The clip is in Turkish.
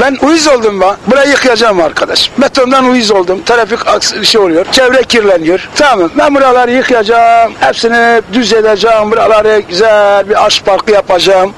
Ben uyuz oldum ben. Burayı yıkayacağım arkadaş. Betondan uyuz oldum. Trafik aks- şey oluyor. Çevre kirleniyor. Tamam ben buraları yıkayacağım. Hepsini düz edeceğim. Buraları güzel bir aşk parkı yapacağım.